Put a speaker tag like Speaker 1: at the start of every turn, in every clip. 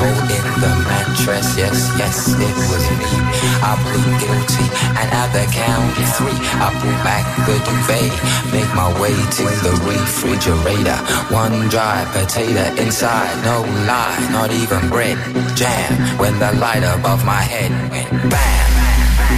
Speaker 1: hole in the mattress. Yes, yes, it was me. I plead guilty, and at the count of three, I pull back the duvet, make my way to the refrigerator. One dry potato inside, no lie, not even bread. Jam when the light above my head went bam.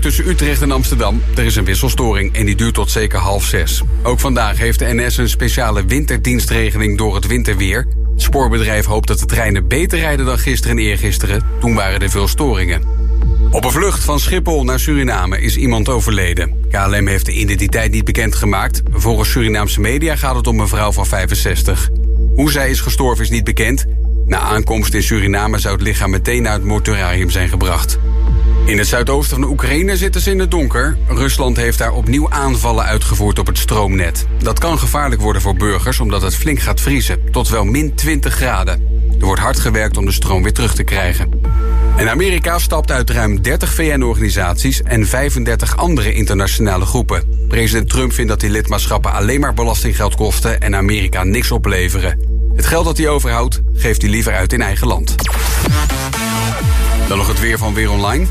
Speaker 2: tussen Utrecht en Amsterdam. Er is een wisselstoring en die duurt tot zeker half zes. Ook vandaag heeft de NS een speciale winterdienstregeling door het winterweer. Het spoorbedrijf hoopt dat de treinen beter rijden dan gisteren en eergisteren. Toen waren er veel storingen. Op een vlucht van Schiphol naar Suriname is iemand overleden. KLM heeft de identiteit niet bekendgemaakt. Volgens Surinaamse media gaat het om een vrouw van 65. Hoe zij is gestorven is niet bekend. Na aankomst in Suriname zou het lichaam meteen naar het mortuarium zijn gebracht. In het zuidoosten van de Oekraïne zitten ze in het donker. Rusland heeft daar opnieuw aanvallen uitgevoerd op het stroomnet. Dat kan gevaarlijk worden voor burgers omdat het flink gaat vriezen, tot wel min 20 graden. Er wordt hard gewerkt om de stroom weer terug te krijgen. En Amerika stapt uit ruim 30 VN-organisaties en 35 andere internationale groepen. President Trump vindt dat die lidmaatschappen alleen maar belastinggeld kosten en Amerika niks opleveren. Het geld dat hij overhoudt, geeft hij liever uit in eigen land. Dan nog het weer van Weer Online.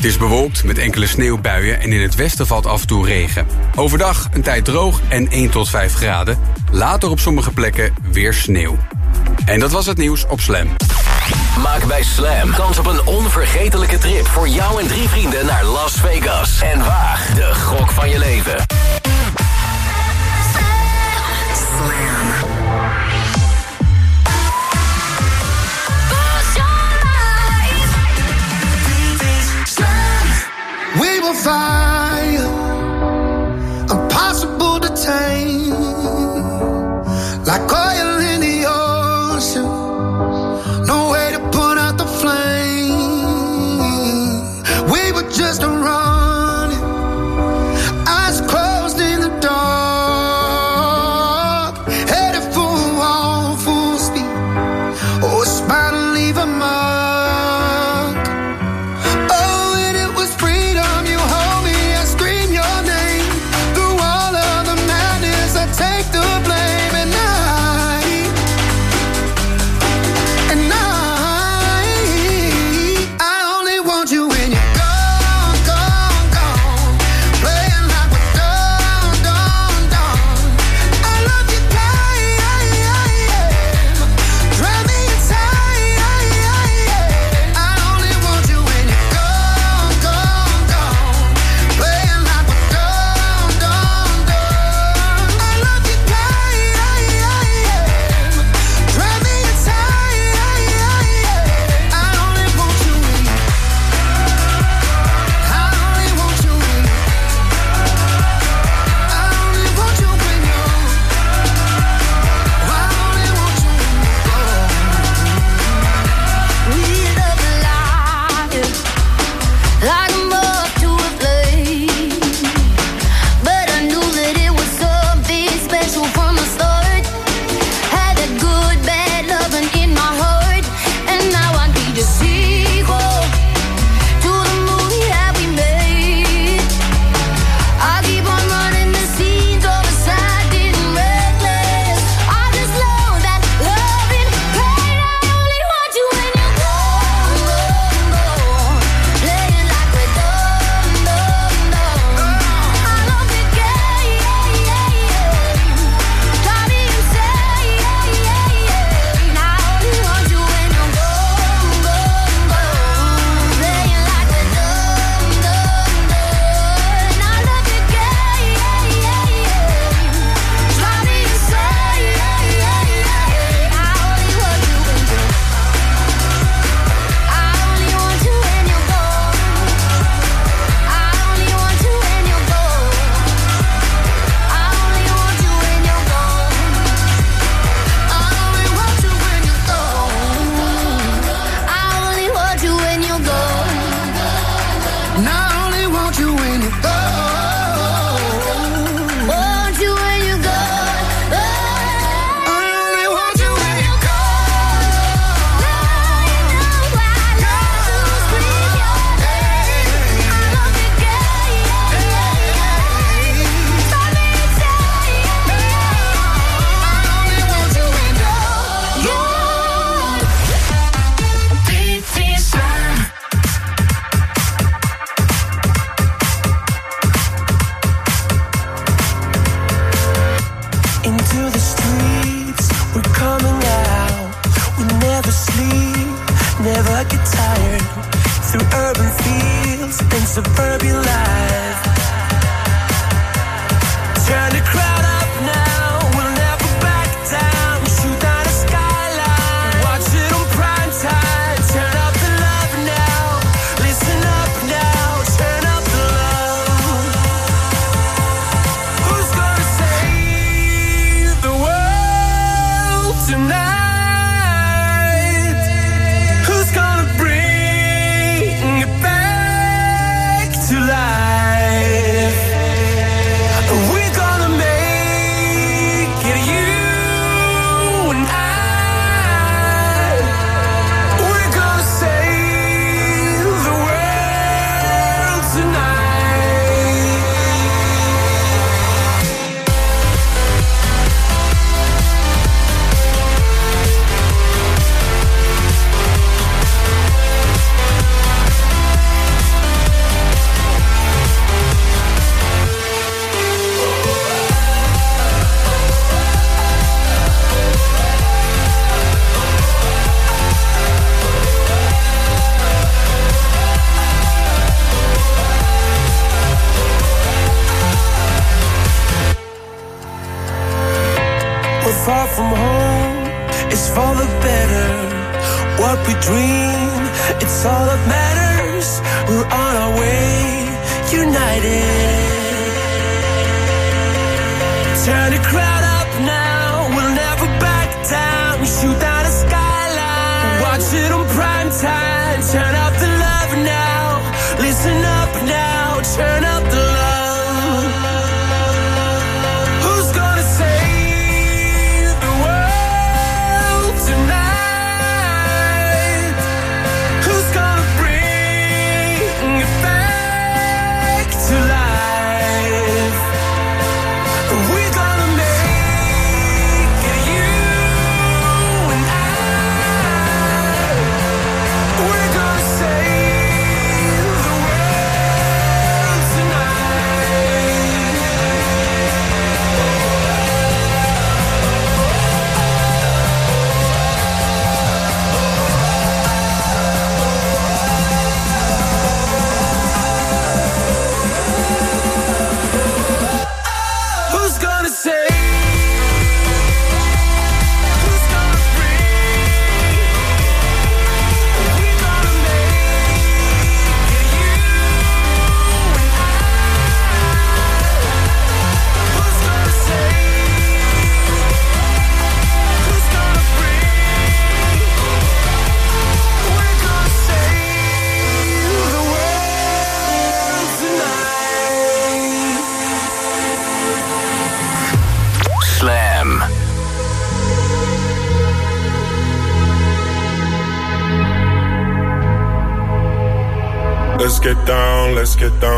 Speaker 2: Het is bewolkt met enkele sneeuwbuien en in het westen valt af en toe regen. Overdag een tijd droog en 1 tot 5 graden. Later op sommige plekken weer sneeuw. En dat was het nieuws op Slam.
Speaker 3: Maak bij Slam kans op een onvergetelijke trip voor jou en drie vrienden naar Las Vegas. En waag de gok van
Speaker 4: And I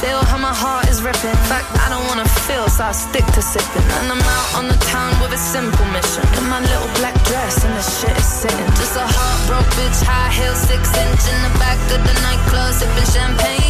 Speaker 5: feel how my heart is ripping. In fact, I don't wanna feel, so I stick to sipping. And I'm out on the town with a simple mission. In my little black dress and the shit is sitting. Just a heartbroken bitch, high heel, six inch in the back of the nightclub, sipping champagne.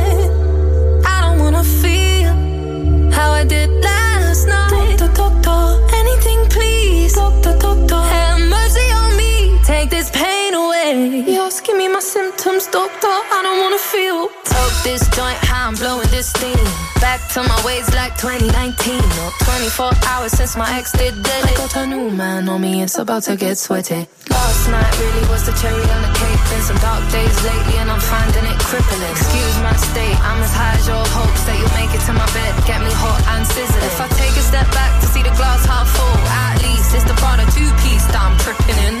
Speaker 5: Symptoms, doctor. I don't wanna feel. Toke this joint, how I'm blowing this steam. Back to my ways like 2019. Or 24 hours since my ex did dead. I got a new man on me, it's about to get sweaty. Last night really was the cherry on the cake. Been some dark days lately, and I'm finding it crippling. Excuse my state, I'm as high as your hopes that you'll make it to my bed. Get me hot and sizzling. If I take a step back to see the glass half full, at least it's the part of two piece that I'm tripping in.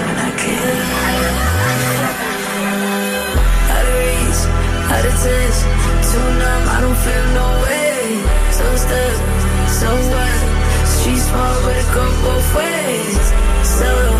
Speaker 5: I.
Speaker 6: Out of reach, out of touch, too numb, I don't feel no way. So stuck, so what? But it both ways.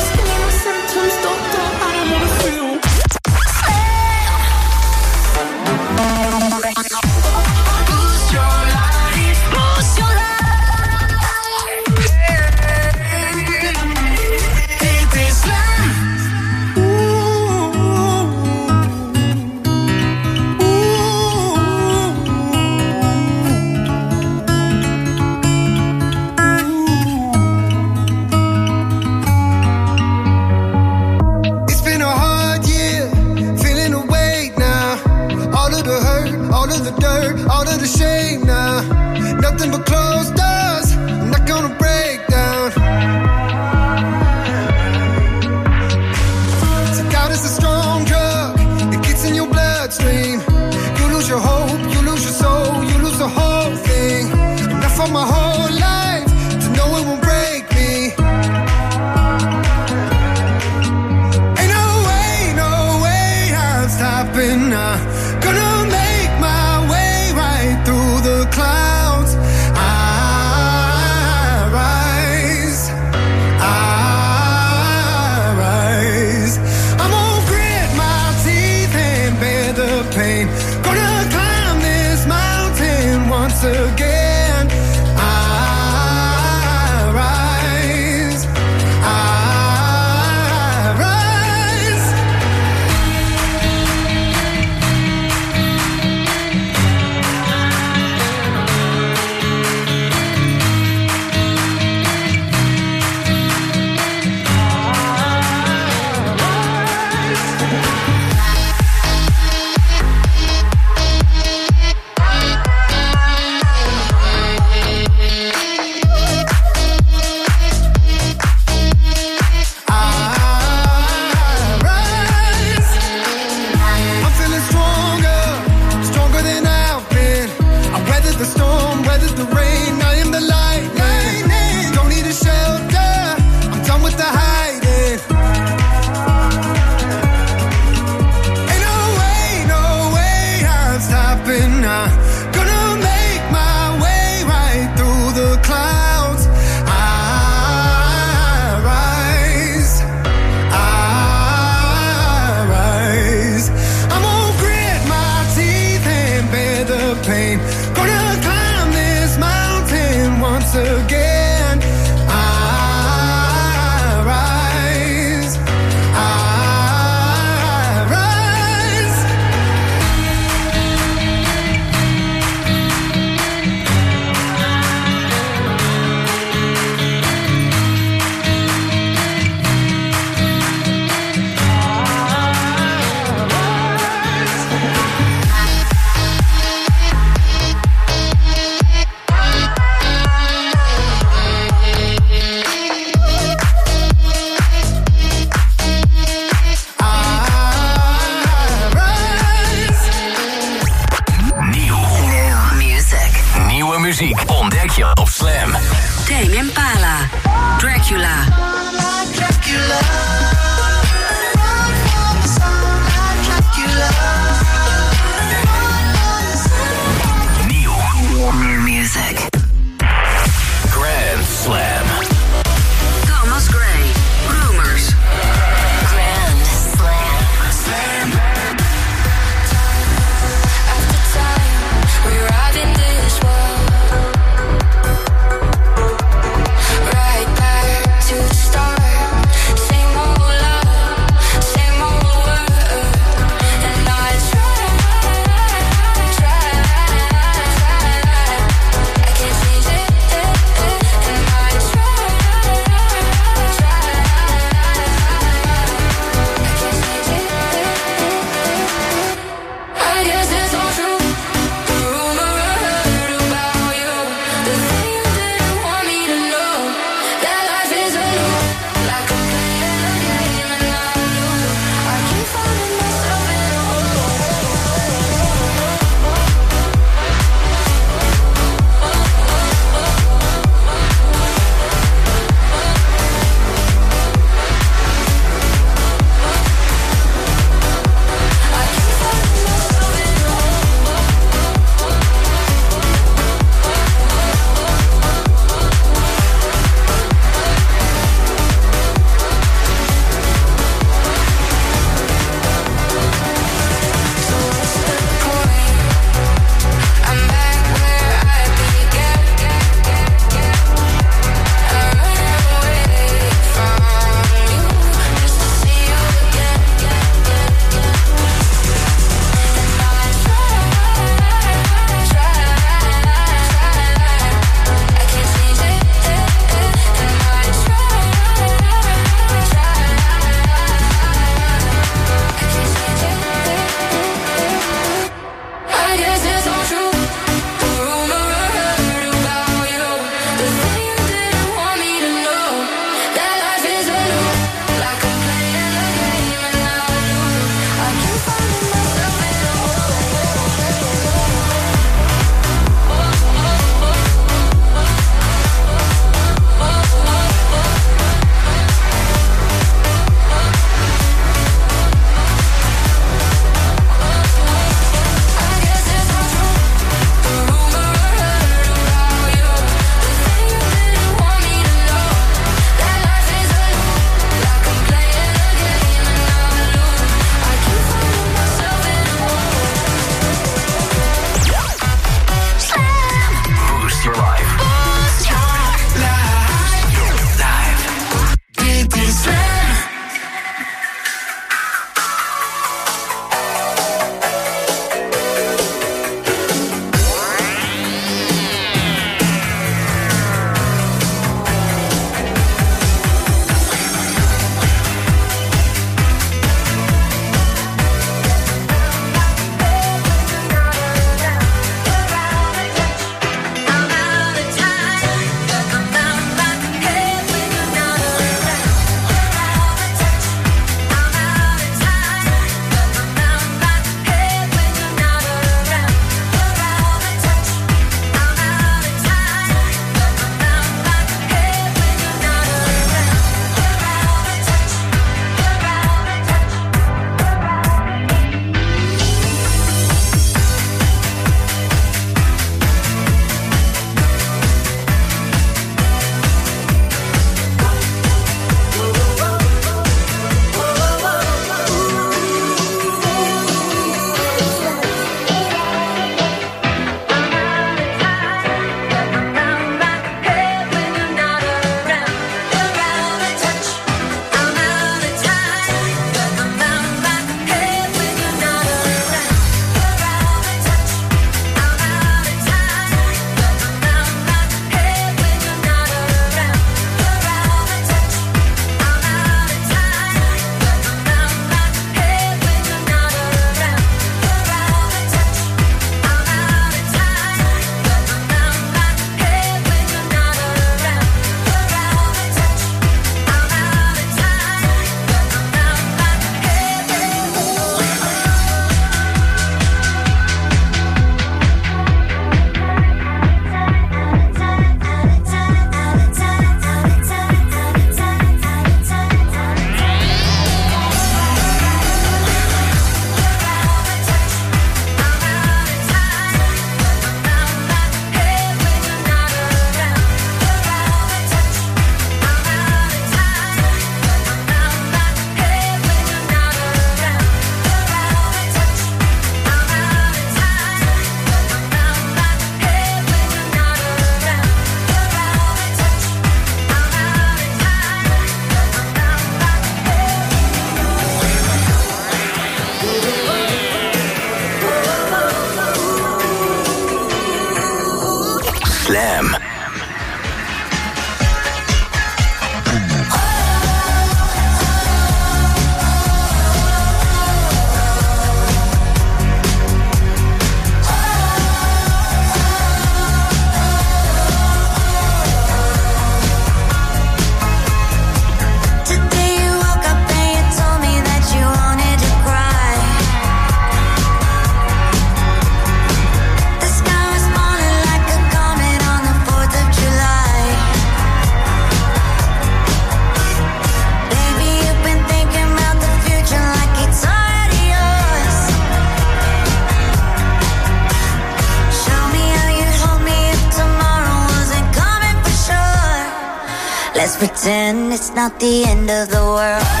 Speaker 7: Not the end of the world.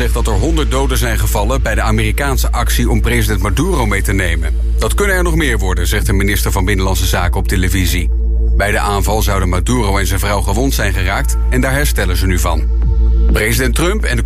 Speaker 2: zegt dat er 100 doden zijn gevallen bij de Amerikaanse actie om president Maduro mee te nemen. Dat kunnen er nog meer worden, zegt de minister van Binnenlandse Zaken op televisie. Bij de aanval zouden Maduro en zijn vrouw gewond zijn geraakt en daar herstellen ze nu van. President Trump en de